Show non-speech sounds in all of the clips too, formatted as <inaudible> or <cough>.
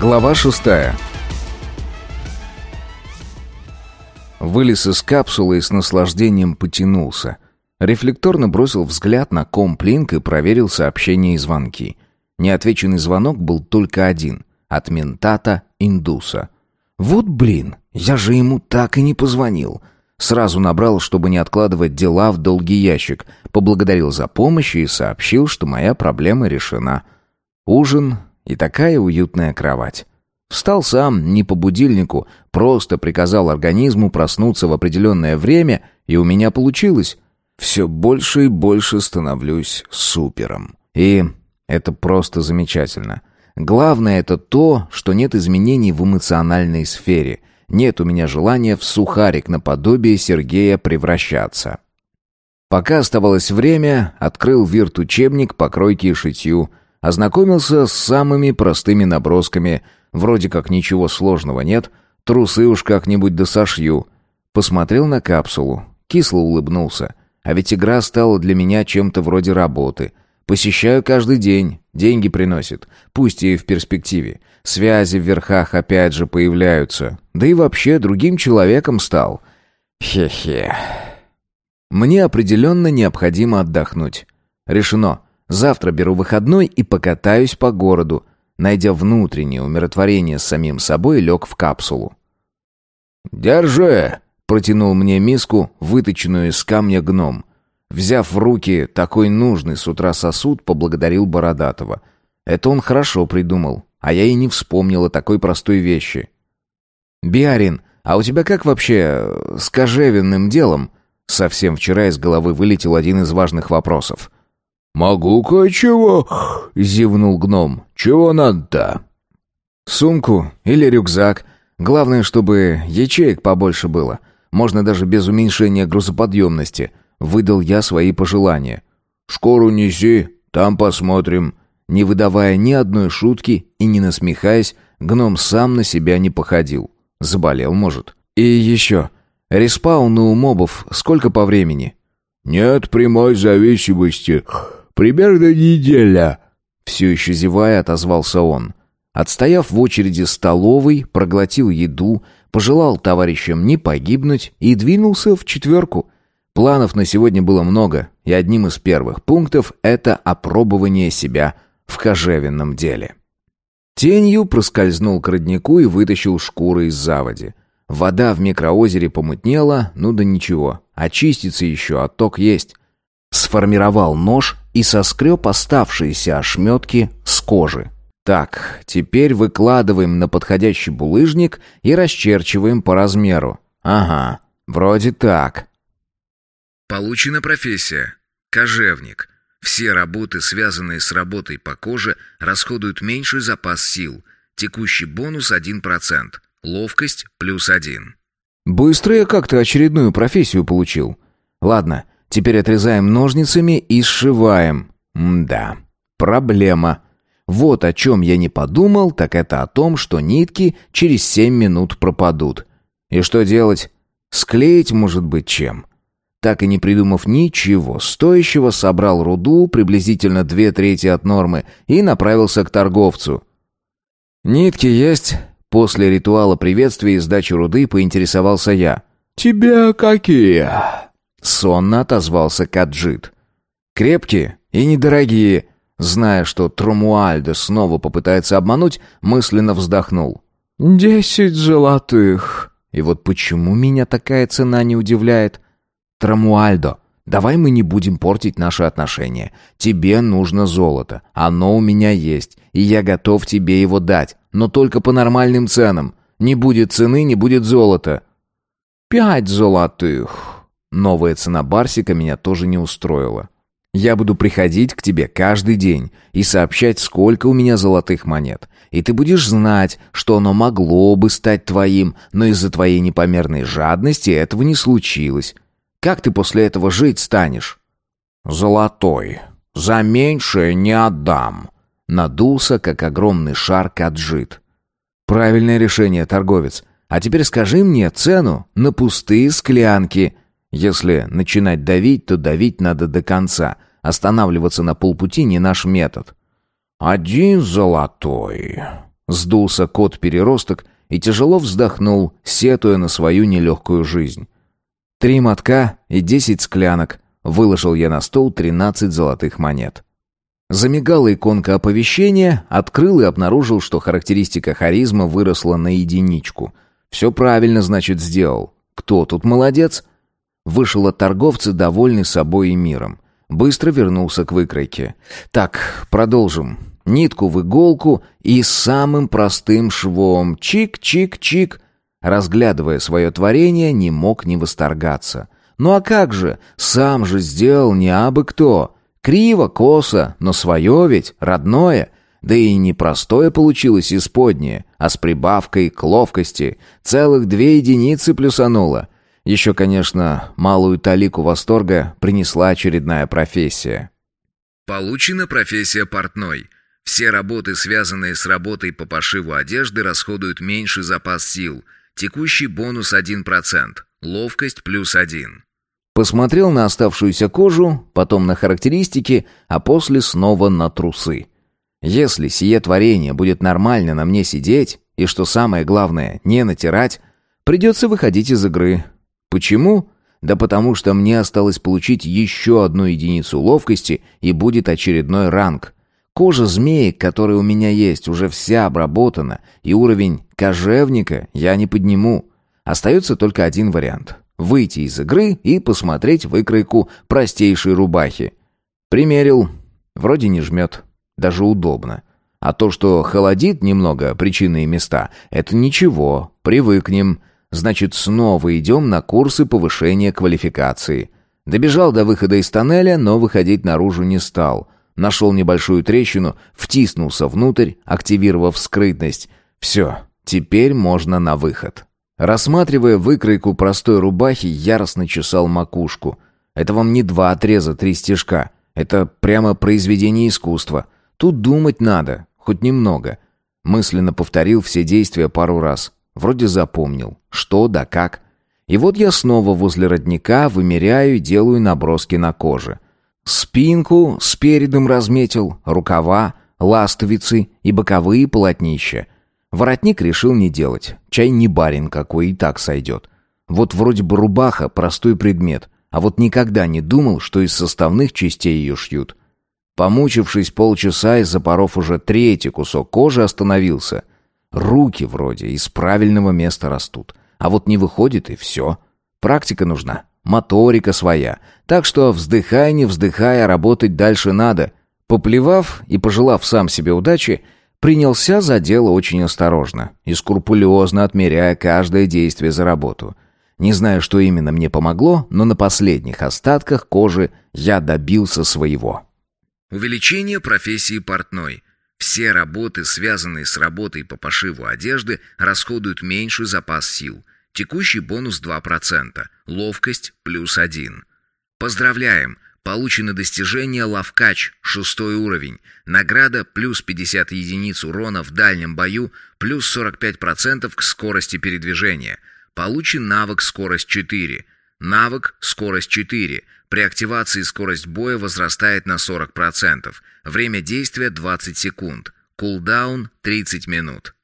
Глава шестая. Вылез из капсулы и с наслаждением потянулся. Рефлекторно бросил взгляд на комплинк и проверил сообщения и звонки. Неотвеченный звонок был только один. От ментата индуса. «Вот блин, я же ему так и не позвонил». Сразу набрал, чтобы не откладывать дела в долгий ящик. Поблагодарил за помощь и сообщил, что моя проблема решена. Ужин и такая уютная кровать. Встал сам, не по будильнику, просто приказал организму проснуться в определенное время, и у меня получилось. Все больше и больше становлюсь супером. И это просто замечательно. Главное это то, что нет изменений в эмоциональной сфере. Нет у меня желания в сухарик наподобие Сергея превращаться. Пока оставалось время, открыл вирт-учебник по кройке и шитью, Ознакомился с самыми простыми набросками. Вроде как ничего сложного нет. Трусы уж как-нибудь досошью. Посмотрел на капсулу. Кисло улыбнулся. А ведь игра стала для меня чем-то вроде работы. Посещаю каждый день. Деньги приносит. Пусть и в перспективе. Связи в верхах опять же появляются. Да и вообще другим человеком стал. Хе-хе. Мне определенно необходимо отдохнуть. Решено. Завтра беру выходной и покатаюсь по городу. Найдя внутреннее умиротворение с самим собой, лег в капсулу. «Держи!» — протянул мне миску, выточенную из камня гном. Взяв в руки такой нужный с утра сосуд, поблагодарил Бородатого. Это он хорошо придумал, а я и не вспомнила такой простой вещи. «Биарин, а у тебя как вообще с кожевенным делом?» Совсем вчера из головы вылетел один из важных вопросов. «Могу кое-чего», — зевнул гном. «Чего надо-то?» «Сумку или рюкзак. Главное, чтобы ячеек побольше было. Можно даже без уменьшения грузоподъемности». Выдал я свои пожелания. «Шкуру неси, там посмотрим». Не выдавая ни одной шутки и не насмехаясь, гном сам на себя не походил. Заболел, может. «И еще. Респауны у мобов сколько по времени?» «Нет прямой зависимости», Примерно неделя». Все еще зевая, отозвался он. Отстояв в очереди столовой, проглотил еду, пожелал товарищам не погибнуть и двинулся в четверку. Планов на сегодня было много, и одним из первых пунктов это опробование себя в кожевенном деле. Тенью проскользнул к роднику и вытащил шкуры из заводи. Вода в микроозере помутнела, ну да ничего, очистится еще, отток есть. Сформировал нож и соскреб оставшиеся ошметки с кожи. Так, теперь выкладываем на подходящий булыжник и расчерчиваем по размеру. Ага, вроде так. Получена профессия. Кожевник. Все работы, связанные с работой по коже, расходуют меньший запас сил. Текущий бонус 1%. Ловкость плюс 1. Быстро я как-то очередную профессию получил. Ладно, Теперь отрезаем ножницами и сшиваем. М-да, проблема. Вот о чем я не подумал, так это о том, что нитки через семь минут пропадут. И что делать? Склеить, может быть, чем? Так и не придумав ничего стоящего, собрал руду, приблизительно две трети от нормы, и направился к торговцу. «Нитки есть?» После ритуала приветствия и сдачи руды поинтересовался я. «Тебе какие?» Сонно отозвался Каджит. «Крепкие и недорогие». Зная, что Тромуальдо снова попытается обмануть, мысленно вздохнул. «Десять золотых». И вот почему меня такая цена не удивляет? Трамуальдо, давай мы не будем портить наши отношения. Тебе нужно золото. Оно у меня есть, и я готов тебе его дать, но только по нормальным ценам. Не будет цены, не будет золота. Пять золотых. Новая цена Барсика меня тоже не устроила. Я буду приходить к тебе каждый день и сообщать, сколько у меня золотых монет. И ты будешь знать, что оно могло бы стать твоим, но из-за твоей непомерной жадности этого не случилось. Как ты после этого жить станешь? Золотой. За меньшее не отдам. Надулся, как огромный шар каджит. Правильное решение, торговец. А теперь скажи мне цену на пустые склянки. Если начинать давить, то давить надо до конца. Останавливаться на полпути не наш метод. «Один золотой». Сдулся кот-переросток и тяжело вздохнул, сетуя на свою нелегкую жизнь. Три мотка и десять склянок. Выложил я на стол тринадцать золотых монет. Замигала иконка оповещения, открыл и обнаружил, что характеристика харизма выросла на единичку. Все правильно, значит, сделал. Кто тут молодец? Вышел от торговца, довольный собой и миром. Быстро вернулся к выкройке. Так, продолжим. Нитку в иголку и самым простым швом. Чик-чик-чик. Разглядывая свое творение, не мог не восторгаться. Ну а как же? Сам же сделал не абы кто. Криво, косо, но свое ведь, родное. Да и не простое получилось исподнее, а с прибавкой к ловкости. Целых две единицы плюсануло. Еще, конечно, малую талику восторга принесла очередная профессия. Получена профессия портной. Все работы, связанные с работой по пошиву одежды, расходуют меньший запас сил. Текущий бонус 1%. Ловкость плюс 1. Посмотрел на оставшуюся кожу, потом на характеристики, а после снова на трусы. Если сие творение будет нормально на мне сидеть, и что самое главное, не натирать, придется выходить из игры. Почему? Да потому что мне осталось получить еще одну единицу ловкости, и будет очередной ранг. Кожа змеи, которая у меня есть, уже вся обработана, и уровень кожевника я не подниму. Остается только один вариант выйти из игры и посмотреть выкройку простейшей рубахи. Примерил. Вроде не жмет. Даже удобно. А то, что холодит немного причинные места, это ничего, привыкнем. Значит, снова идем на курсы повышения квалификации. Добежал до выхода из тоннеля, но выходить наружу не стал. Нашел небольшую трещину, втиснулся внутрь, активировав скрытность. Все, теперь можно на выход. Рассматривая выкройку простой рубахи, яростно чесал макушку. Это вам не два отреза, три стежка. Это прямо произведение искусства. Тут думать надо, хоть немного. Мысленно повторил все действия пару раз. Вроде запомнил, что да как. И вот я снова возле родника вымеряю и делаю наброски на коже. Спинку спередом разметил, рукава, ластовицы и боковые полотнища — Воротник решил не делать. Чай не барин какой, и так сойдет. Вот вроде бы рубаха — простой предмет, а вот никогда не думал, что из составных частей ее шьют. Помучившись полчаса и запоров уже третий кусок кожи, остановился. Руки вроде из правильного места растут. А вот не выходит, и все. Практика нужна, моторика своя. Так что, вздыхай, не вздыхая, работать дальше надо. Поплевав и пожелав сам себе удачи, Принялся за дело очень осторожно и скрупулезно отмеряя каждое действие за работу. Не знаю, что именно мне помогло, но на последних остатках кожи я добился своего. Увеличение профессии портной. Все работы, связанные с работой по пошиву одежды, расходуют меньший запас сил. Текущий бонус 2%, ловкость плюс 1. Поздравляем! Получено достижение «Лавкач» шестой уровень. Награда плюс 50 единиц урона в дальнем бою, плюс 45% к скорости передвижения. Получен навык «Скорость 4». Навык «Скорость 4». При активации скорость боя возрастает на 40%. Время действия 20 секунд. Кулдаун 30 минут.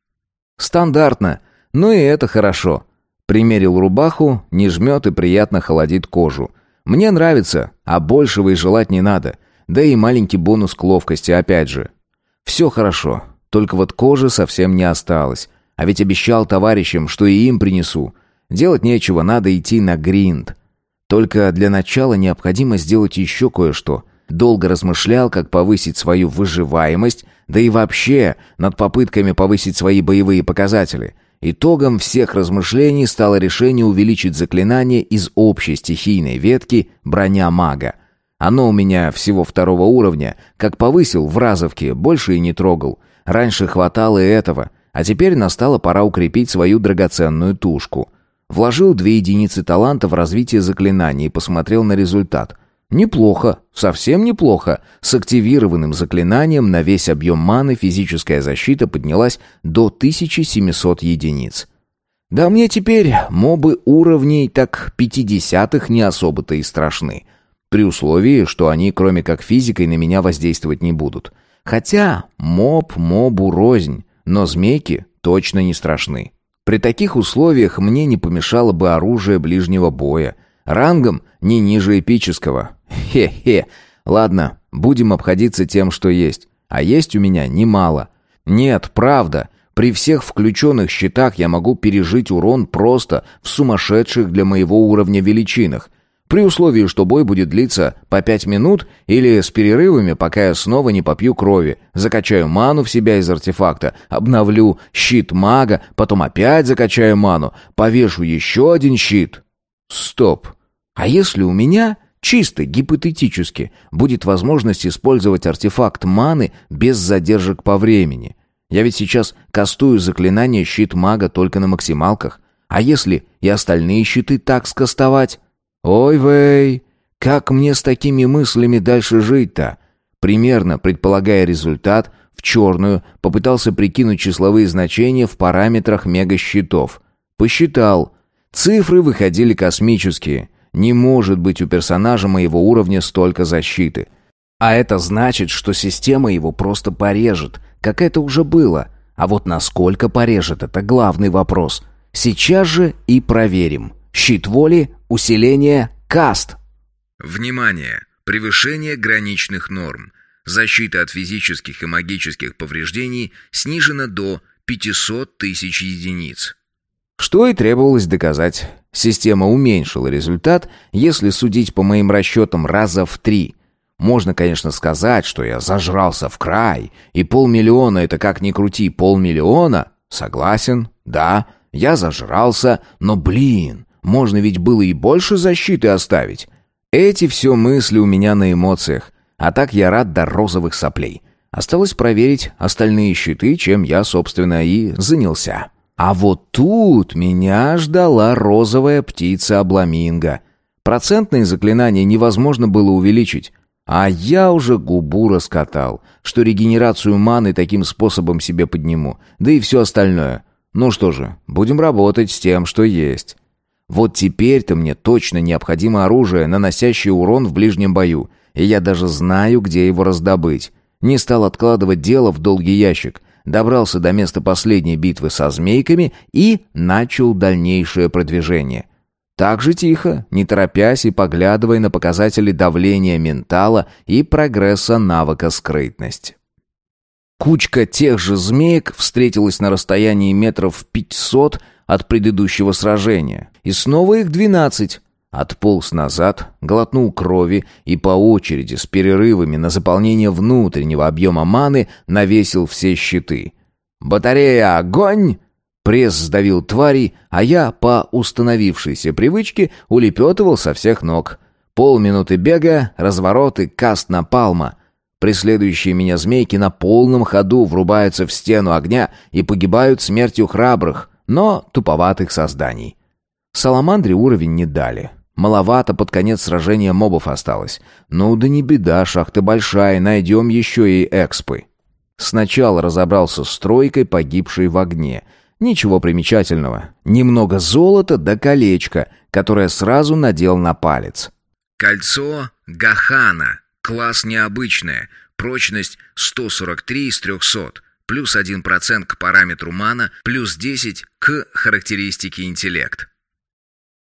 Стандартно. Ну и это хорошо. Примерил рубаху, не жмет и приятно холодит кожу. Мне нравится, а большего и желать не надо. Да и маленький бонус к ловкости опять же. Все хорошо, только вот кожи совсем не осталось. А ведь обещал товарищам, что и им принесу. Делать нечего, надо идти на гринд. Только для начала необходимо сделать еще кое-что. Долго размышлял, как повысить свою выживаемость, да и вообще над попытками повысить свои боевые показатели – Итогом всех размышлений стало решение увеличить заклинание из общей стихийной ветки «Броня мага». Оно у меня всего второго уровня, как повысил в разовке, больше и не трогал. Раньше хватало и этого, а теперь настала пора укрепить свою драгоценную тушку. Вложил две единицы таланта в развитие заклинаний и посмотрел на результат – Неплохо, совсем неплохо. С активированным заклинанием на весь объем маны физическая защита поднялась до 1700 единиц. Да мне теперь мобы уровней так пятидесятых не особо-то и страшны. При условии, что они кроме как физикой на меня воздействовать не будут. Хотя моб мобу рознь. но змейки точно не страшны. При таких условиях мне не помешало бы оружие ближнего боя. Рангом не ниже эпического. <laughs> Хе-хе. Ладно, будем обходиться тем, что есть. А есть у меня немало. Нет, правда. При всех включенных щитах я могу пережить урон просто в сумасшедших для моего уровня величинах. При условии, что бой будет длиться по пять минут или с перерывами, пока я снова не попью крови, закачаю ману в себя из артефакта, обновлю щит мага, потом опять закачаю ману, повешу еще один щит. Стоп. А если у меня, чисто гипотетически, будет возможность использовать артефакт маны без задержек по времени? Я ведь сейчас кастую заклинание щит мага только на максималках. А если и остальные щиты так скастовать? «Ой, вей, как мне с такими мыслями дальше жить-то?» Примерно, предполагая результат, в черную попытался прикинуть числовые значения в параметрах мегащитов. Посчитал. Цифры выходили космические. Не может быть у персонажа моего уровня столько защиты. А это значит, что система его просто порежет, как это уже было. А вот насколько порежет, это главный вопрос. Сейчас же и проверим. Щит воли, усиление, каст. Внимание! Превышение граничных норм. Защита от физических и магических повреждений снижена до 500 тысяч единиц. Что и требовалось доказать. Система уменьшила результат, если судить по моим расчетам раза в три. Можно, конечно, сказать, что я зажрался в край, и полмиллиона — это как ни крути, полмиллиона. Согласен, да, я зажрался, но, блин, можно ведь было и больше защиты оставить. Эти все мысли у меня на эмоциях. А так я рад до розовых соплей. Осталось проверить остальные щиты, чем я, собственно, и занялся. А вот тут меня ждала розовая птица Абламинго. Процентные заклинания невозможно было увеличить. А я уже губу раскатал, что регенерацию маны таким способом себе подниму, да и все остальное. Ну что же, будем работать с тем, что есть. Вот теперь-то мне точно необходимо оружие, наносящее урон в ближнем бою, и я даже знаю, где его раздобыть. Не стал откладывать дело в долгий ящик, добрался до места последней битвы со змейками и начал дальнейшее продвижение. Так же тихо, не торопясь и поглядывая на показатели давления ментала и прогресса навыка скрытность. Кучка тех же змеек встретилась на расстоянии метров пятьсот от предыдущего сражения. И снова их двенадцать. Отполз назад, глотнул крови и по очереди с перерывами на заполнение внутреннего объема маны навесил все щиты. «Батарея, огонь!» Пресс сдавил тварей, а я, по установившейся привычке, улепетывал со всех ног. Полминуты бега, развороты, каст на палма. Преследующие меня змейки на полном ходу врубаются в стену огня и погибают смертью храбрых но туповатых созданий. Саламандре уровень не дали. Маловато под конец сражения мобов осталось. Ну да не беда, шахта большая, найдем еще и экспы. Сначала разобрался с тройкой, погибшей в огне. Ничего примечательного. Немного золота да колечко, которое сразу надел на палец. Кольцо Гахана. Класс необычное. Прочность 143 из 300 плюс 1% к параметру мана, плюс 10 к характеристике интеллект.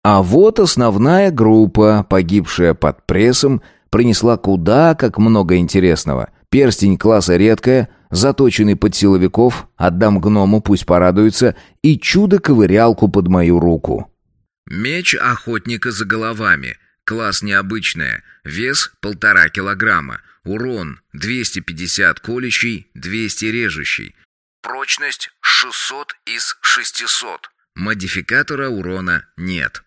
А вот основная группа, погибшая под прессом, принесла куда как много интересного. Перстень класса редкая, заточенный под силовиков, отдам гному, пусть порадуется, и чудо-ковырялку под мою руку. Меч охотника за головами, класс необычная, вес полтора килограмма, Урон 250 колющий, 200 режущий. Прочность 600 из 600. Модификатора урона нет.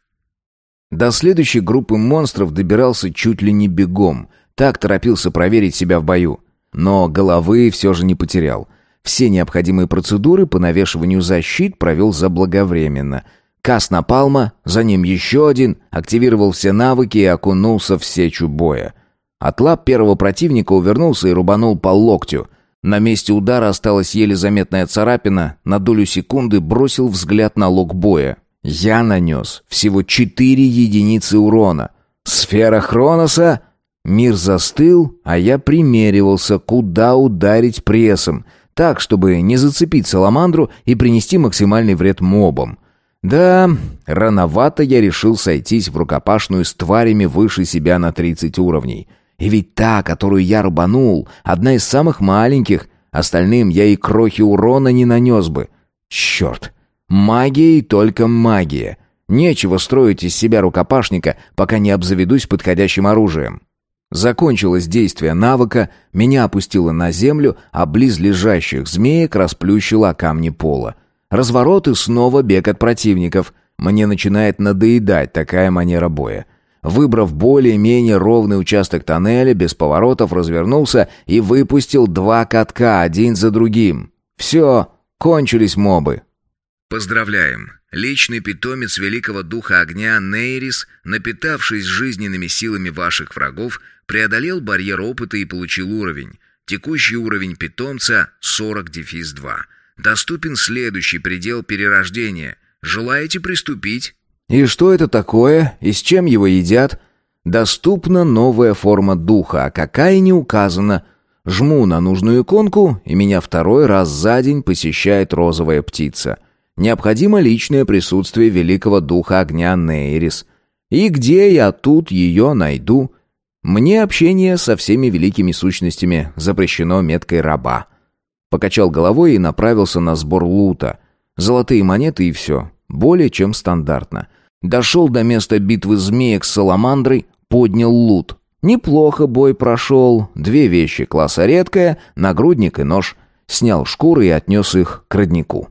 До следующей группы монстров добирался чуть ли не бегом. Так торопился проверить себя в бою. Но головы все же не потерял. Все необходимые процедуры по навешиванию защит провел заблаговременно. Кас напалма, за ним еще один, активировал все навыки и окунулся в сечу боя. От лап первого противника увернулся и рубанул по локтю. На месте удара осталась еле заметная царапина, на долю секунды бросил взгляд на лог боя. Я нанес всего четыре единицы урона. Сфера Хроноса... Мир застыл, а я примеривался, куда ударить прессом. Так, чтобы не зацепить саламандру и принести максимальный вред мобам. Да, рановато я решил сойтись в рукопашную с тварями выше себя на 30 уровней. И ведь та, которую я рубанул, одна из самых маленьких, остальным я и крохи урона не нанес бы. Черт, магия и только магия. Нечего строить из себя рукопашника, пока не обзаведусь подходящим оружием. Закончилось действие навыка, меня опустило на землю, а близлежащих змеек расплющило камни пола. Разворот и снова бег от противников. Мне начинает надоедать такая манера боя. Выбрав более-менее ровный участок тоннеля, без поворотов развернулся и выпустил два катка один за другим. Все, кончились мобы. Поздравляем! Личный питомец великого духа огня Нейрис, напитавшись жизненными силами ваших врагов, преодолел барьер опыта и получил уровень. Текущий уровень питомца 40-2. Доступен следующий предел перерождения. Желаете приступить? И что это такое? И с чем его едят? Доступна новая форма духа, а какая не указана. Жму на нужную иконку, и меня второй раз за день посещает розовая птица — Необходимо личное присутствие великого духа огня Нейрис. И где я тут ее найду? Мне общение со всеми великими сущностями запрещено меткой раба. Покачал головой и направился на сбор лута. Золотые монеты и все. Более чем стандартно. Дошел до места битвы змеек с саламандрой, поднял лут. Неплохо бой прошел. Две вещи класса редкая, нагрудник и нож. Снял шкуры и отнес их к роднику.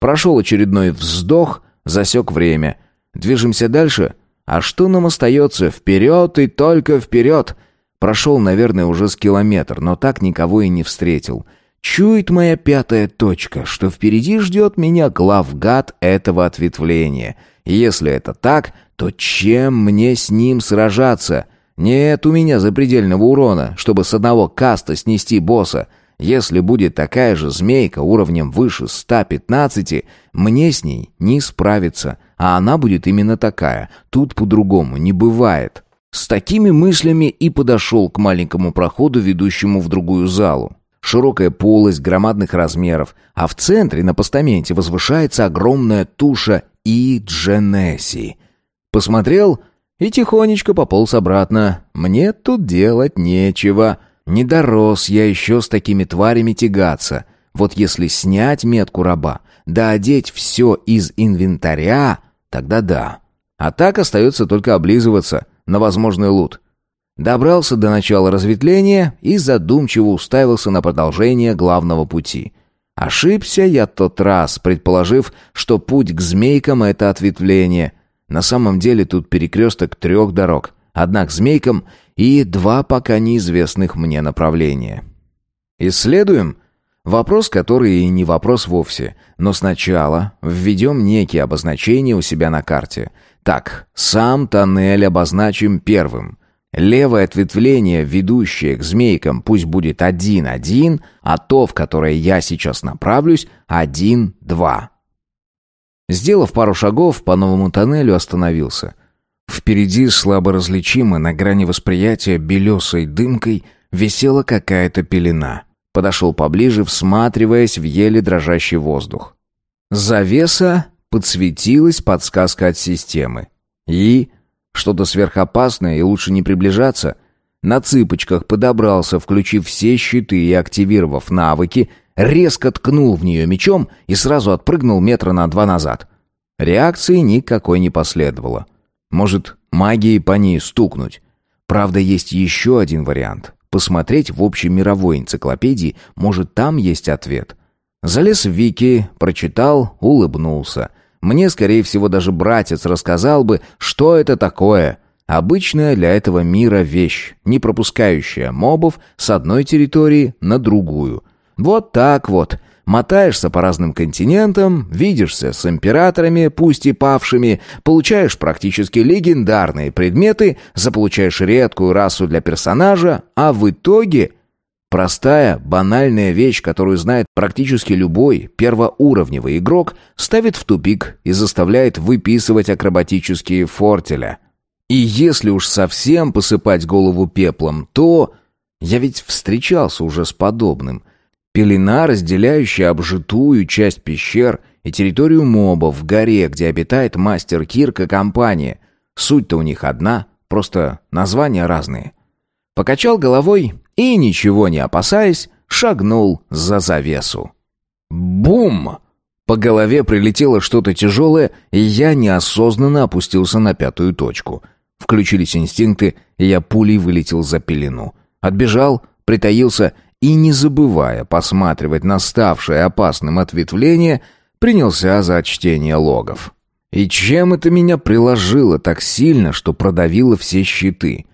Прошел очередной вздох, засек время. Движемся дальше? А что нам остается? Вперед и только вперед! Прошел, наверное, уже с километр, но так никого и не встретил. Чует моя пятая точка, что впереди ждет меня главгад этого ответвления. Если это так, то чем мне с ним сражаться? Нет у меня запредельного урона, чтобы с одного каста снести босса. Если будет такая же змейка уровнем выше 115, мне с ней не справиться, а она будет именно такая. Тут по-другому не бывает. С такими мыслями и подошел к маленькому проходу, ведущему в другую залу. Широкая полость громадных размеров, а в центре на постаменте возвышается огромная туша И. Дженеси. Посмотрел и тихонечко пополз обратно. Мне тут делать нечего. Не дорос я еще с такими тварями тягаться. Вот если снять метку раба, да одеть все из инвентаря, тогда да. А так остается только облизываться на возможный лут. Добрался до начала разветвления и задумчиво уставился на продолжение главного пути. Ошибся я тот раз, предположив, что путь к змейкам — это ответвление. На самом деле тут перекресток трех дорог. Одна к змейкам и два пока неизвестных мне направления. Исследуем? Вопрос, который и не вопрос вовсе. Но сначала введем некие обозначения у себя на карте. Так, сам тоннель обозначим первым. Левое ответвление, ведущее к змейкам, пусть будет 1-1, а то, в которое я сейчас направлюсь, 1-2. Сделав пару шагов, по новому тоннелю остановился. Впереди, слабо различимо, на грани восприятия, белесой дымкой, висела какая-то пелена. Подошел поближе, всматриваясь в еле дрожащий воздух. Завеса подсветилась подсказка от системы. И... Что-то сверхопасное, и лучше не приближаться. На цыпочках подобрался, включив все щиты и активировав навыки, резко ткнул в нее мечом и сразу отпрыгнул метра на два назад. Реакции никакой не последовало. Может, магией по ней стукнуть. Правда, есть еще один вариант. Посмотреть в общей мировой энциклопедии, может, там есть ответ. Залез в Вики, прочитал, улыбнулся. Мне, скорее всего, даже братец рассказал бы, что это такое. Обычная для этого мира вещь, не пропускающая мобов с одной территории на другую. Вот так вот – Мотаешься по разным континентам, видишься с императорами, пусть и павшими, получаешь практически легендарные предметы, заполучаешь редкую расу для персонажа, а в итоге... Простая, банальная вещь, которую знает практически любой первоуровневый игрок, ставит в тупик и заставляет выписывать акробатические фортеля. И если уж совсем посыпать голову пеплом, то... Я ведь встречался уже с подобным. Пелена, разделяющая обжитую часть пещер и территорию мобов в горе, где обитает мастер Кирк и компания. Суть-то у них одна, просто названия разные. Покачал головой и, ничего не опасаясь, шагнул за завесу. Бум! По голове прилетело что-то тяжелое, и я неосознанно опустился на пятую точку. Включились инстинкты, и я пулей вылетел за пелену. Отбежал, притаился и, не забывая посматривать на ставшее опасным ответвление, принялся за чтение логов. И чем это меня приложило так сильно, что продавило все щиты?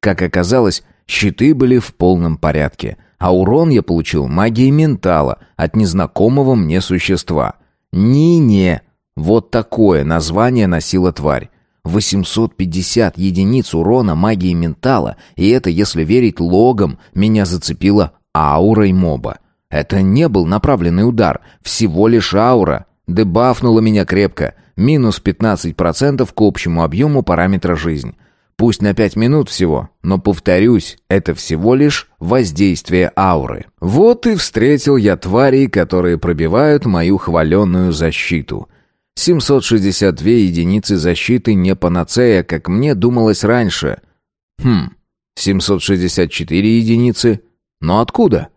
Как оказалось, щиты были в полном порядке, а урон я получил магией ментала от незнакомого мне существа. Ни-не, вот такое название носила тварь. 850 единиц урона магии ментала, и это, если верить логам, меня зацепило аурой моба. Это не был направленный удар, всего лишь аура. Дебафнула меня крепко, минус 15% к общему объему параметра жизнь. Пусть на 5 минут всего, но, повторюсь, это всего лишь воздействие ауры. Вот и встретил я тварей, которые пробивают мою хваленную защиту. 762 единицы защиты не панацея, как мне думалось раньше. Хм, 764 единицы? Но откуда?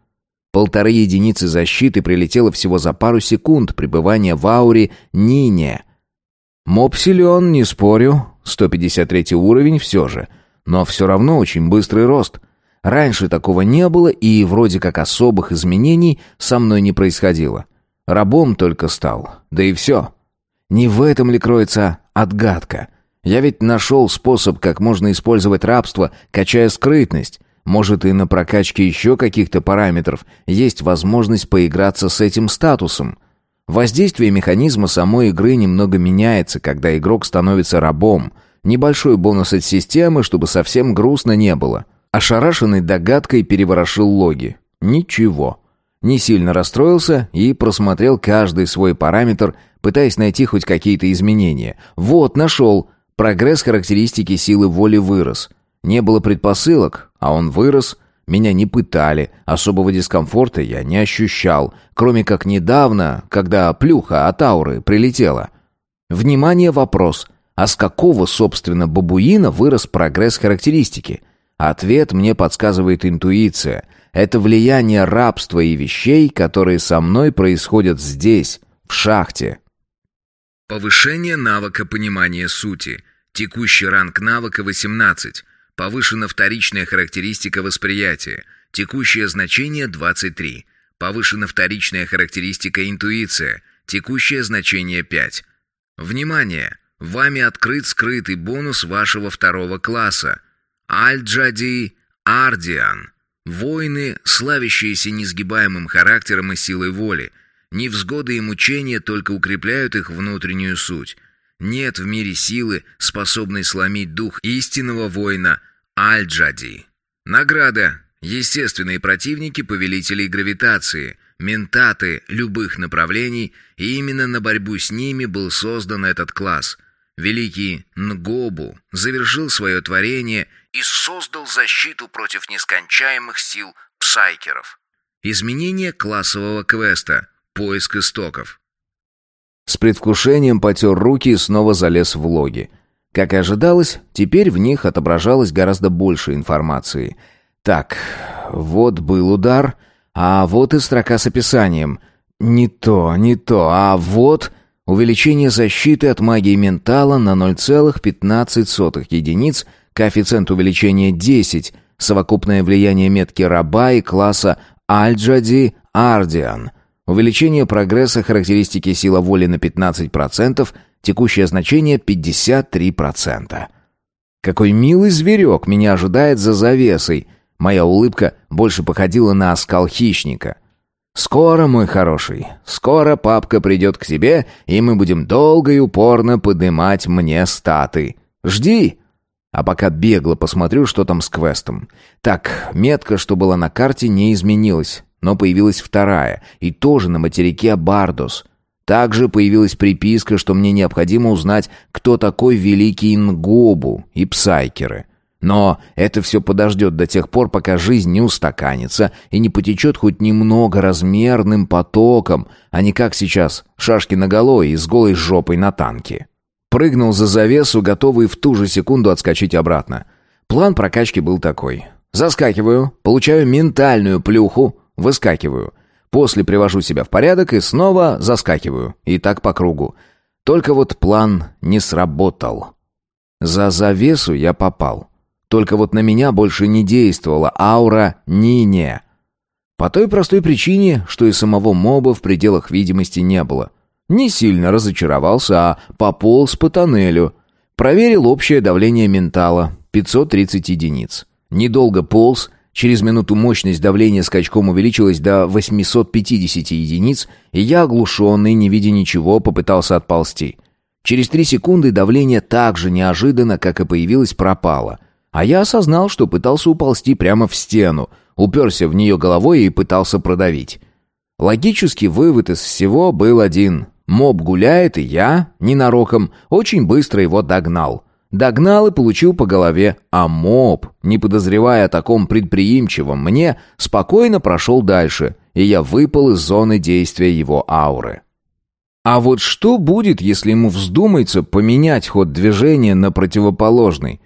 Полторы единицы защиты прилетело всего за пару секунд пребывания в ауре Нине. Моб силен, не спорю, 153 уровень все же, но все равно очень быстрый рост. Раньше такого не было, и вроде как особых изменений со мной не происходило. Рабом только стал, да и все. Не в этом ли кроется отгадка? Я ведь нашел способ, как можно использовать рабство, качая скрытность. Может, и на прокачке еще каких-то параметров есть возможность поиграться с этим статусом. Воздействие механизма самой игры немного меняется, когда игрок становится рабом. Небольшой бонус от системы, чтобы совсем грустно не было. Ошарашенный догадкой переворошил логи. Ничего. Не сильно расстроился и просмотрел каждый свой параметр, пытаясь найти хоть какие-то изменения. Вот, нашел. Прогресс характеристики силы воли вырос. Не было предпосылок, а он вырос. Меня не пытали, особого дискомфорта я не ощущал, кроме как недавно, когда плюха от ауры прилетела. Внимание, вопрос. А с какого, собственно, бабуина вырос прогресс характеристики? Ответ мне подсказывает интуиция. Это влияние рабства и вещей, которые со мной происходят здесь, в шахте. Повышение навыка понимания сути. Текущий ранг навыка 18. Повышена вторичная характеристика восприятия. Текущее значение 23. Повышена вторичная характеристика интуиция. Текущее значение 5. Внимание! Вами открыт скрытый бонус вашего второго класса. Аль-Джади Ардиан. Воины, славящиеся несгибаемым характером и силой воли. Невзгоды и мучения только укрепляют их внутреннюю суть. Нет в мире силы, способной сломить дух истинного воина Аль-Джади. Награда. Естественные противники повелителей гравитации, ментаты любых направлений, и именно на борьбу с ними был создан этот класс. Великий Нгобу завершил свое творение и создал защиту против нескончаемых сил псайкеров. Изменение классового квеста. Поиск истоков. С предвкушением потер руки и снова залез в логи. Как и ожидалось, теперь в них отображалось гораздо больше информации. Так, вот был удар, а вот и строка с описанием. Не то, не то, а вот... Увеличение защиты от магии ментала на 0,15 единиц, коэффициент увеличения 10, совокупное влияние метки раба и класса Альджади Ардиан, увеличение прогресса характеристики сила воли на 15%, текущее значение 53%. Какой милый зверек меня ожидает за завесой. Моя улыбка больше походила на оскал хищника. «Скоро, мой хороший, скоро папка придет к тебе, и мы будем долго и упорно поднимать мне статы. Жди!» А пока бегло посмотрю, что там с квестом. Так, метка, что была на карте, не изменилась, но появилась вторая, и тоже на материке Бардос. Также появилась приписка, что мне необходимо узнать, кто такой великий Нгобу и псайкеры. Но это все подождет до тех пор, пока жизнь не устаканится и не потечет хоть немного размерным потоком, а не как сейчас, шашки наголо и с голой жопой на танке. Прыгнул за завесу, готовый в ту же секунду отскочить обратно. План прокачки был такой. Заскакиваю, получаю ментальную плюху, выскакиваю. После привожу себя в порядок и снова заскакиваю. И так по кругу. Только вот план не сработал. За завесу я попал. Только вот на меня больше не действовала аура Нине. По той простой причине, что и самого моба в пределах видимости не было. Не сильно разочаровался, а пополз по тоннелю. Проверил общее давление ментала. 530 единиц. Недолго полз, через минуту мощность давления скачком увеличилась до 850 единиц, и я, оглушенный, не видя ничего, попытался отползти. Через три секунды давление так же неожиданно, как и появилось, пропало. А я осознал, что пытался уползти прямо в стену, уперся в нее головой и пытался продавить. Логический вывод из всего был один. Моб гуляет, и я, ненароком, очень быстро его догнал. Догнал и получил по голове, а моб, не подозревая о таком предприимчивом мне, спокойно прошел дальше, и я выпал из зоны действия его ауры. А вот что будет, если ему вздумается поменять ход движения на противоположный?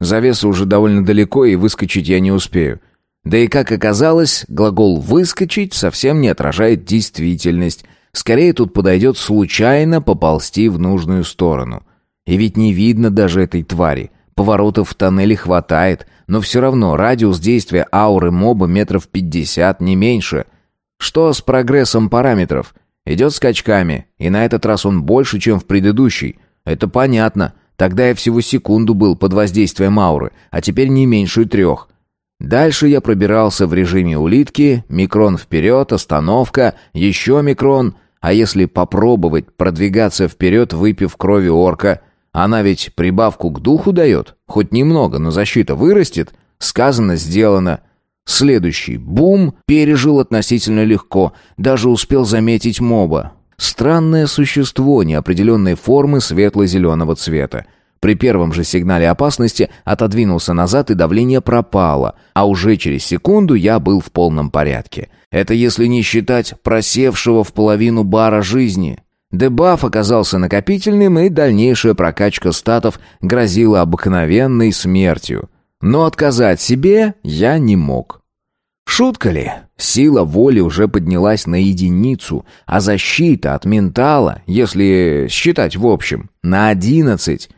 Завеса уже довольно далеко, и выскочить я не успею. Да и как оказалось, глагол «выскочить» совсем не отражает действительность. Скорее тут подойдет случайно поползти в нужную сторону. И ведь не видно даже этой твари. Поворотов в тоннеле хватает, но все равно радиус действия ауры моба метров пятьдесят, не меньше. Что с прогрессом параметров? Идет скачками, и на этот раз он больше, чем в предыдущий. Это понятно. Тогда я всего секунду был под воздействием ауры, а теперь не меньше трех. Дальше я пробирался в режиме улитки, микрон вперед, остановка, еще микрон, а если попробовать продвигаться вперед, выпив крови орка, она ведь прибавку к духу дает, хоть немного, но защита вырастет. Сказано, сделано. Следующий бум пережил относительно легко, даже успел заметить моба. Странное существо неопределенной формы светло-зеленого цвета. При первом же сигнале опасности отодвинулся назад и давление пропало, а уже через секунду я был в полном порядке. Это если не считать просевшего в половину бара жизни. Дебаф оказался накопительным, и дальнейшая прокачка статов грозила обыкновенной смертью. Но отказать себе я не мог. Шутка ли? Сила воли уже поднялась на единицу, а защита от ментала, если считать в общем, на одиннадцать.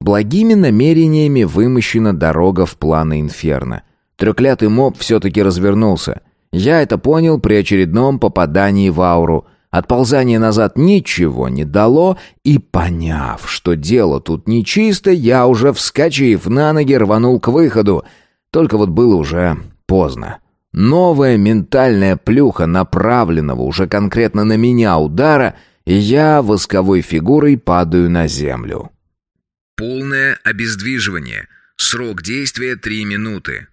Благими намерениями вымощена дорога в планы инферно. Треклятый моб все-таки развернулся. Я это понял при очередном попадании в ауру — Отползание назад ничего не дало, и, поняв, что дело тут нечисто, я уже, вскочив на ноги, рванул к выходу. Только вот было уже поздно. Новая ментальная плюха направленного уже конкретно на меня удара, и я восковой фигурой падаю на землю. Полное обездвиживание. Срок действия три минуты.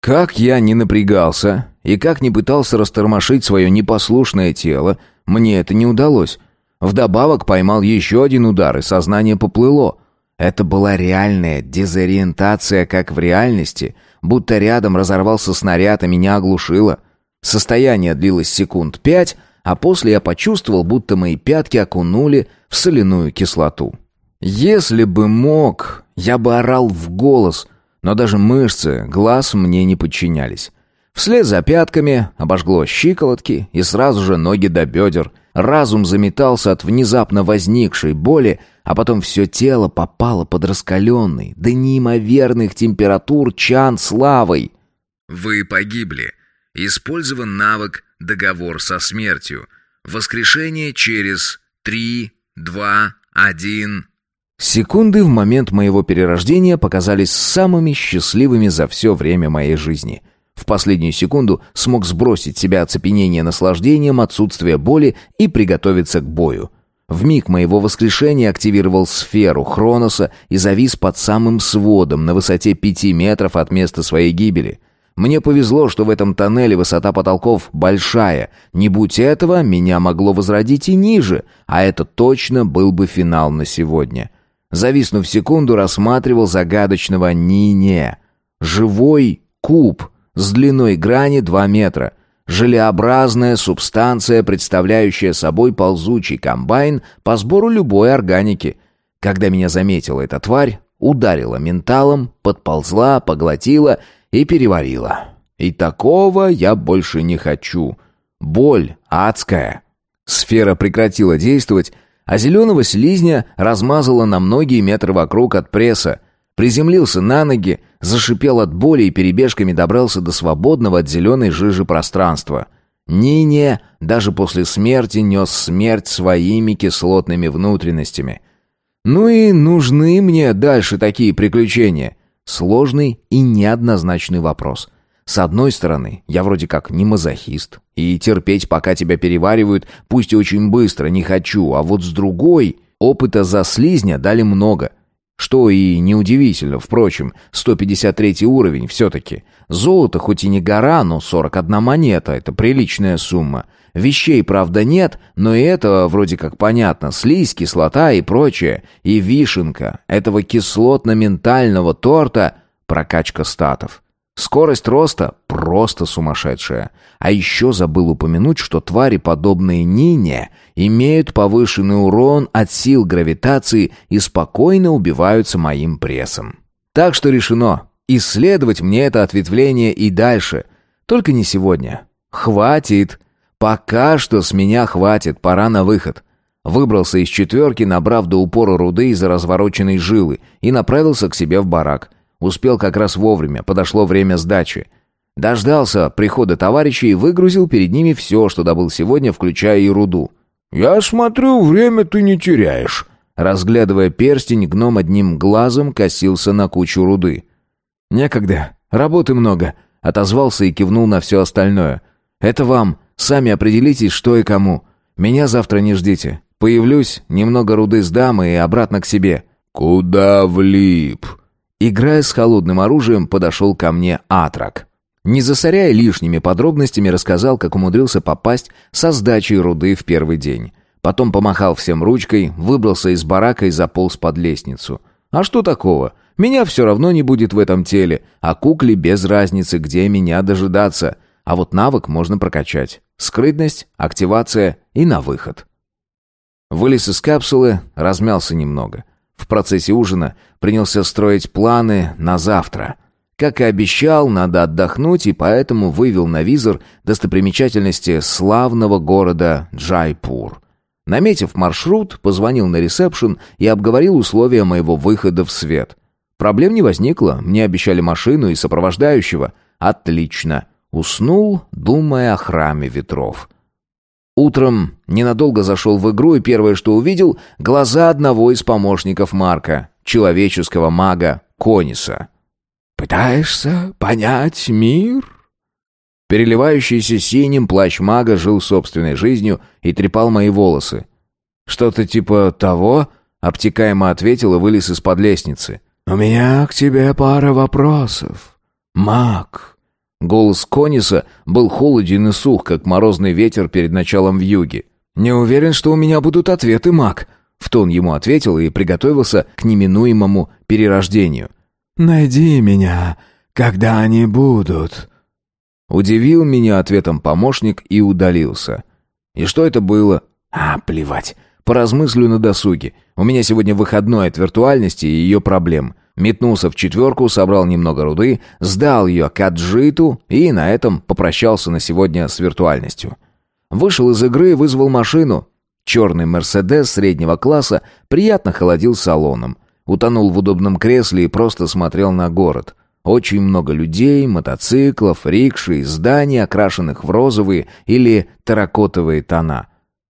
Как я не напрягался и как не пытался растормошить свое непослушное тело, мне это не удалось. Вдобавок поймал еще один удар, и сознание поплыло. Это была реальная дезориентация, как в реальности, будто рядом разорвался снаряд, и меня оглушило. Состояние длилось секунд пять, а после я почувствовал, будто мои пятки окунули в соляную кислоту. Если бы мог, я бы орал в голос — но даже мышцы, глаз мне не подчинялись. Вслед за пятками обожгло щиколотки и сразу же ноги до бедер. Разум заметался от внезапно возникшей боли, а потом все тело попало под раскаленный, до неимоверных температур чан с лавой. Вы погибли. Использован навык «Договор со смертью». Воскрешение через три, два, один. Секунды в момент моего перерождения показались самыми счастливыми за все время моей жизни. В последнюю секунду смог сбросить себя оцепенение наслаждением, отсутствие боли и приготовиться к бою. В миг моего воскрешения активировал сферу Хроноса и завис под самым сводом на высоте пяти метров от места своей гибели. Мне повезло, что в этом тоннеле высота потолков большая. Не будь этого, меня могло возродить и ниже, а это точно был бы финал на сегодня. Зависнув секунду, рассматривал загадочного Нине. Живой куб с длиной грани 2 метра. Желеобразная субстанция, представляющая собой ползучий комбайн по сбору любой органики. Когда меня заметила эта тварь, ударила менталом, подползла, поглотила и переварила. И такого я больше не хочу. Боль адская. Сфера прекратила действовать, а зеленого слизня размазала на многие метры вокруг от пресса. Приземлился на ноги, зашипел от боли и перебежками добрался до свободного от зеленой жижи пространства. Нине даже после смерти нес смерть своими кислотными внутренностями. Ну и нужны мне дальше такие приключения. Сложный и неоднозначный вопрос. С одной стороны, я вроде как не мазохист, и терпеть, пока тебя переваривают, пусть и очень быстро, не хочу, а вот с другой, опыта за слизня дали много. Что и неудивительно, впрочем, 153 уровень все-таки. Золото хоть и не гора, но 41 монета — это приличная сумма. Вещей, правда, нет, но и это вроде как понятно. Слизь, кислота и прочее. И вишенка этого кислотно-ментального торта — прокачка статов. Скорость роста просто сумасшедшая. А еще забыл упомянуть, что твари, подобные Нине, имеют повышенный урон от сил гравитации и спокойно убиваются моим прессом. Так что решено. Исследовать мне это ответвление и дальше. Только не сегодня. Хватит. Пока что с меня хватит, пора на выход. Выбрался из четверки, набрав до упора руды из-за развороченной жилы, и направился к себе в барак. Успел как раз вовремя, подошло время сдачи. Дождался прихода товарищей и выгрузил перед ними все, что добыл сегодня, включая и руду. «Я смотрю, время ты не теряешь». Разглядывая перстень, гном одним глазом косился на кучу руды. «Некогда, работы много», — отозвался и кивнул на все остальное. «Это вам, сами определитесь, что и кому. Меня завтра не ждите. Появлюсь, немного руды сдам и обратно к себе». «Куда влип?» Играя с холодным оружием, подошел ко мне Атрак. Не засоряя лишними подробностями, рассказал, как умудрился попасть со сдачей руды в первый день. Потом помахал всем ручкой, выбрался из барака и заполз под лестницу. А что такого? Меня все равно не будет в этом теле, а кукле без разницы, где меня дожидаться. А вот навык можно прокачать. Скрытность, активация и на выход. Вылез из капсулы, размялся немного. В процессе ужина принялся строить планы на завтра. Как и обещал, надо отдохнуть, и поэтому вывел на визор достопримечательности славного города Джайпур. Наметив маршрут, позвонил на ресепшн и обговорил условия моего выхода в свет. Проблем не возникло, мне обещали машину и сопровождающего. Отлично. Уснул, думая о храме ветров. Утром ненадолго зашел в игру и первое, что увидел, глаза одного из помощников Марка, человеческого мага Кониса. «Пытаешься понять мир?» Переливающийся синим плащ мага жил собственной жизнью и трепал мои волосы. «Что-то типа того?» — обтекаемо ответил и вылез из-под лестницы. «У меня к тебе пара вопросов. Маг, Голос Кониса был холоден и сух, как морозный ветер перед началом вьюги. «Не уверен, что у меня будут ответы, маг», — в тон ему ответил и приготовился к неминуемому перерождению. «Найди меня, когда они будут». Удивил меня ответом помощник и удалился. «И что это было?» «А, плевать. Поразмыслю на досуге. У меня сегодня выходной от виртуальности и ее проблем. Метнулся в четверку, собрал немного руды, сдал ее Каджиту и на этом попрощался на сегодня с виртуальностью. Вышел из игры и вызвал машину. Черный «Мерседес» среднего класса приятно холодил салоном. Утонул в удобном кресле и просто смотрел на город. Очень много людей, мотоциклов, рикши, зданий, окрашенных в розовые или терракотовые тона –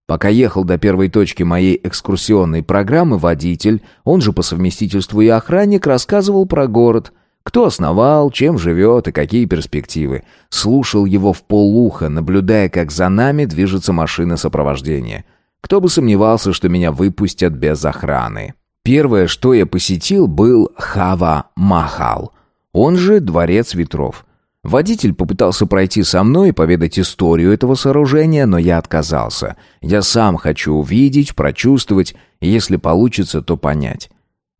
Пока ехал до первой точки моей экскурсионной программы, водитель, он же по совместительству и охранник, рассказывал про город, кто основал, чем живет и какие перспективы. Слушал его в полуха, наблюдая, как за нами движется машина сопровождения. Кто бы сомневался, что меня выпустят без охраны. Первое, что я посетил, был Хава Махал, он же Дворец Ветров. Водитель попытался пройти со мной и поведать историю этого сооружения, но я отказался. Я сам хочу увидеть, прочувствовать, если получится, то понять.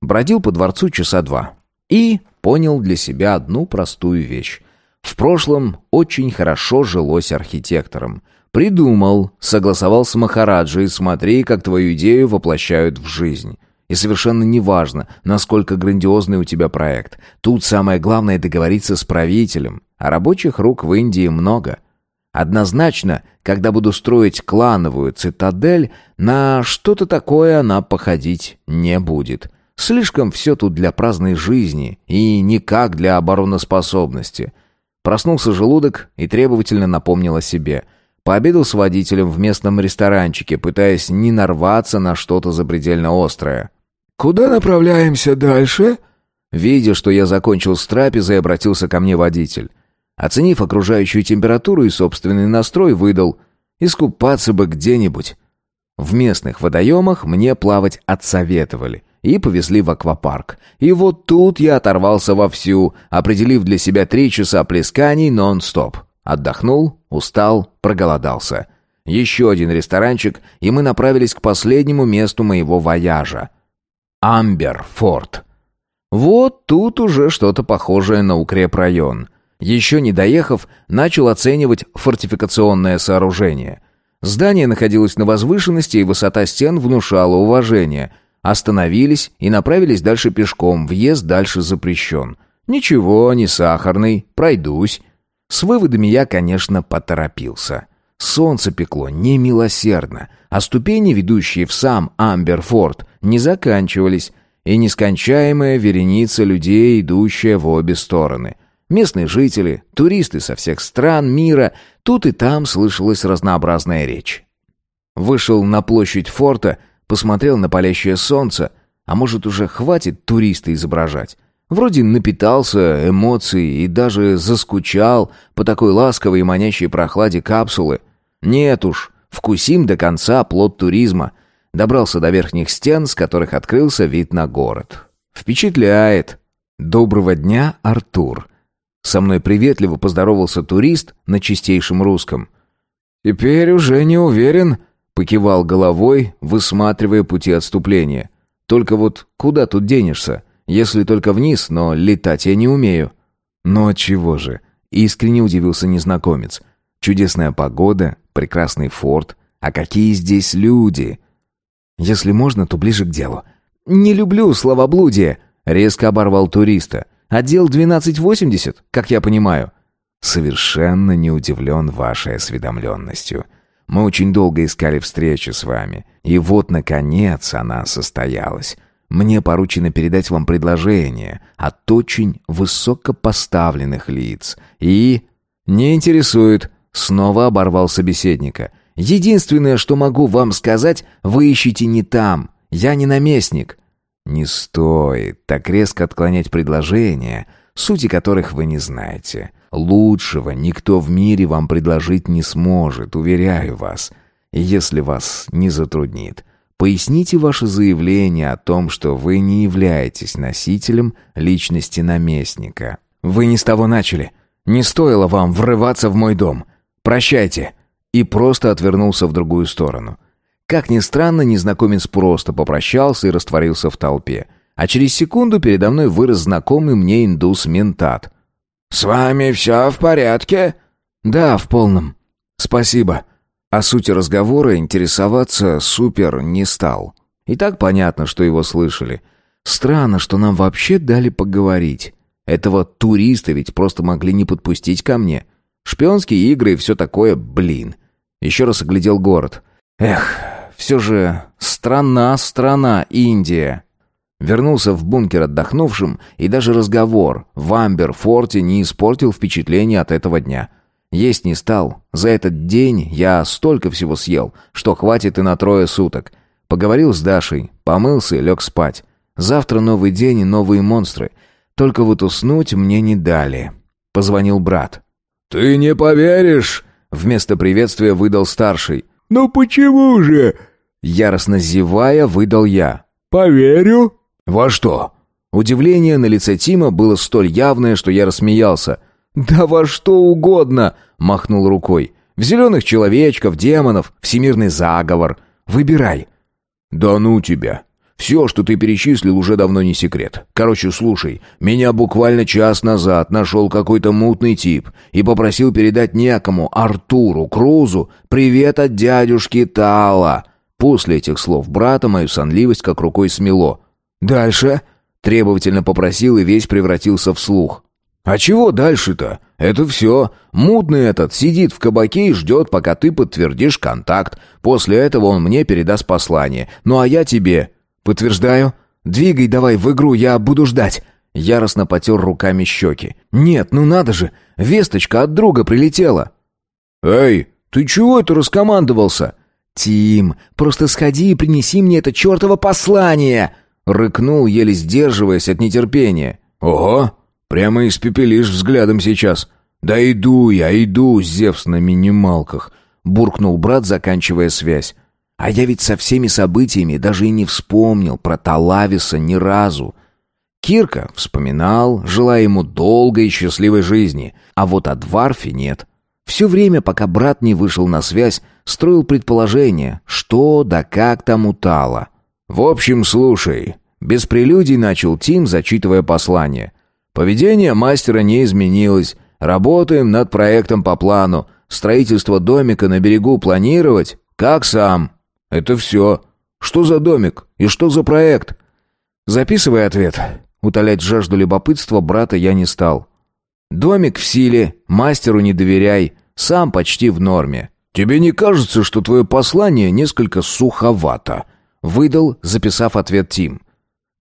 Бродил по дворцу часа два. И понял для себя одну простую вещь. В прошлом очень хорошо жилось архитекторам. Придумал, согласовал с Махараджей, смотри, как твою идею воплощают в жизнь. И совершенно неважно, насколько грандиозный у тебя проект. Тут самое главное договориться с правителем, а рабочих рук в Индии много. Однозначно, когда буду строить клановую цитадель, на что-то такое она походить не будет. Слишком все тут для праздной жизни и никак для обороноспособности. Проснулся желудок и требовательно напомнил о себе. Пообедал с водителем в местном ресторанчике, пытаясь не нарваться на что-то запредельно острое. «Куда направляемся дальше?» Видя, что я закончил с трапезой, обратился ко мне водитель. Оценив окружающую температуру и собственный настрой, выдал «Искупаться бы где-нибудь». В местных водоемах мне плавать отсоветовали и повезли в аквапарк. И вот тут я оторвался вовсю, определив для себя три часа плесканий нон-стоп. Отдохнул, устал, проголодался. Еще один ресторанчик, и мы направились к последнему месту моего вояжа — Амберфорд. Вот тут уже что-то похожее на укрепрайон. Еще не доехав, начал оценивать фортификационное сооружение. Здание находилось на возвышенности, и высота стен внушала уважение. Остановились и направились дальше пешком, въезд дальше запрещен. Ничего, не сахарный, пройдусь. С выводами я, конечно, поторопился. Солнце пекло немилосердно, а ступени, ведущие в сам Амберфорд, не заканчивались, и нескончаемая вереница людей, идущая в обе стороны. Местные жители, туристы со всех стран мира, тут и там слышалась разнообразная речь. Вышел на площадь форта, посмотрел на палящее солнце, а может уже хватит туриста изображать. Вроде напитался эмоций и даже заскучал по такой ласковой и манящей прохладе капсулы. Нет уж, вкусим до конца плод туризма. Добрался до верхних стен, с которых открылся вид на город. Впечатляет. Доброго дня, Артур. Со мной приветливо поздоровался турист на чистейшем русском. Теперь уже не уверен, покивал головой, высматривая пути отступления. Только вот куда тут денешься? Если только вниз, но летать я не умею. Но чего же? Искренне удивился незнакомец. Чудесная погода, прекрасный форт. А какие здесь люди! Если можно, то ближе к делу. «Не люблю словоблудие», — резко оборвал туриста. «Отдел 1280, как я понимаю». «Совершенно не удивлен вашей осведомленностью. Мы очень долго искали встречу с вами. И вот, наконец, она состоялась. Мне поручено передать вам предложение от очень высокопоставленных лиц. И...» «Не интересует», — снова оборвал собеседника. Единственное, что могу вам сказать, вы ищете не там. Я не наместник». «Не стоит так резко отклонять предложения, сути которых вы не знаете. Лучшего никто в мире вам предложить не сможет, уверяю вас. если вас не затруднит, поясните ваше заявление о том, что вы не являетесь носителем личности наместника». «Вы не с того начали. Не стоило вам врываться в мой дом. Прощайте» и просто отвернулся в другую сторону. Как ни странно, незнакомец просто попрощался и растворился в толпе. А через секунду передо мной вырос знакомый мне индус-ментат. «С вами все в порядке?» «Да, в полном. Спасибо». О сути разговора интересоваться супер не стал. И так понятно, что его слышали. Странно, что нам вообще дали поговорить. Этого туриста ведь просто могли не подпустить ко мне. Шпионские игры и все такое, блин. Еще раз оглядел город. Эх, все же страна, страна, Индия. Вернулся в бункер отдохнувшим, и даже разговор в Амбер-форте не испортил впечатление от этого дня. Есть не стал. За этот день я столько всего съел, что хватит и на трое суток. Поговорил с Дашей, помылся и лег спать. Завтра новый день и новые монстры. Только вот уснуть мне не дали. Позвонил брат. «Ты не поверишь!» Вместо приветствия выдал старший. «Ну почему же?» Яростно зевая, выдал я. «Поверю». «Во что?» Удивление на лице Тима было столь явное, что я рассмеялся. «Да во что угодно!» — махнул рукой. «В зеленых человечков, демонов, всемирный заговор. Выбирай». «Да ну тебя! Все, что ты перечислил, уже давно не секрет. Короче, слушай, меня буквально час назад нашел какой-то мутный тип и попросил передать некому Артуру Крузу привет от дядюшки Тала. После этих слов брата мою сонливость как рукой смело. Дальше требовательно попросил и весь превратился в слух. А чего дальше-то? Это все. Мутный этот сидит в кабаке и ждет, пока ты подтвердишь контакт. После этого он мне передаст послание. Ну а я тебе... Подтверждаю. Двигай давай в игру, я буду ждать. Яростно потер руками щеки. Нет, ну надо же. Весточка от друга прилетела. Эй, ты чего это раскомандовался? Тим, просто сходи и принеси мне это чертово послание. Рыкнул, еле сдерживаясь от нетерпения. Ого, прямо испепелишь взглядом сейчас. Да иду я, иду, Зевс на минималках. Буркнул брат, заканчивая связь. А я ведь со всеми событиями даже и не вспомнил про Талависа ни разу. Кирка вспоминал, желая ему долгой и счастливой жизни, а вот о Дварфе нет. Все время, пока брат не вышел на связь, строил предположение, что да как там у Тала. «В общем, слушай», — без прелюдий начал Тим, зачитывая послание. «Поведение мастера не изменилось. Работаем над проектом по плану. Строительство домика на берегу планировать? Как сам?» «Это все. Что за домик? И что за проект?» «Записывай ответ». Утолять жажду любопытства брата я не стал. «Домик в силе, мастеру не доверяй, сам почти в норме». «Тебе не кажется, что твое послание несколько суховато?» Выдал, записав ответ Тим.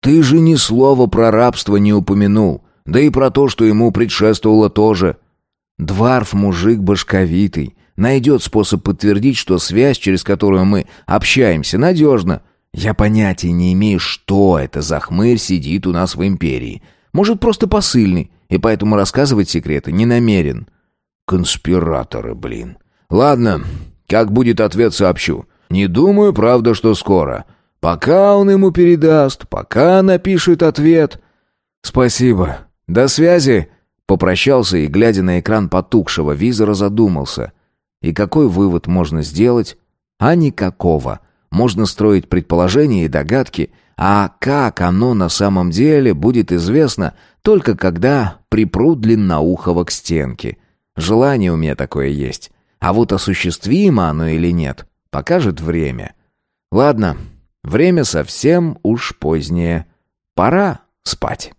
«Ты же ни слова про рабство не упомянул, да и про то, что ему предшествовало тоже». «Дварф мужик башковитый, найдет способ подтвердить, что связь, через которую мы общаемся, надежна. Я понятия не имею, что это за хмырь сидит у нас в империи. Может, просто посыльный, и поэтому рассказывать секреты не намерен. Конспираторы, блин. Ладно, как будет ответ, сообщу. Не думаю, правда, что скоро. Пока он ему передаст, пока напишет ответ. Спасибо. До связи. Попрощался и, глядя на экран потухшего визора, задумался. И какой вывод можно сделать? А никакого. Можно строить предположения и догадки, а как оно на самом деле будет известно только когда припрут длинноухого к стенке. Желание у меня такое есть. А вот осуществимо оно или нет, покажет время. Ладно, время совсем уж позднее. Пора спать.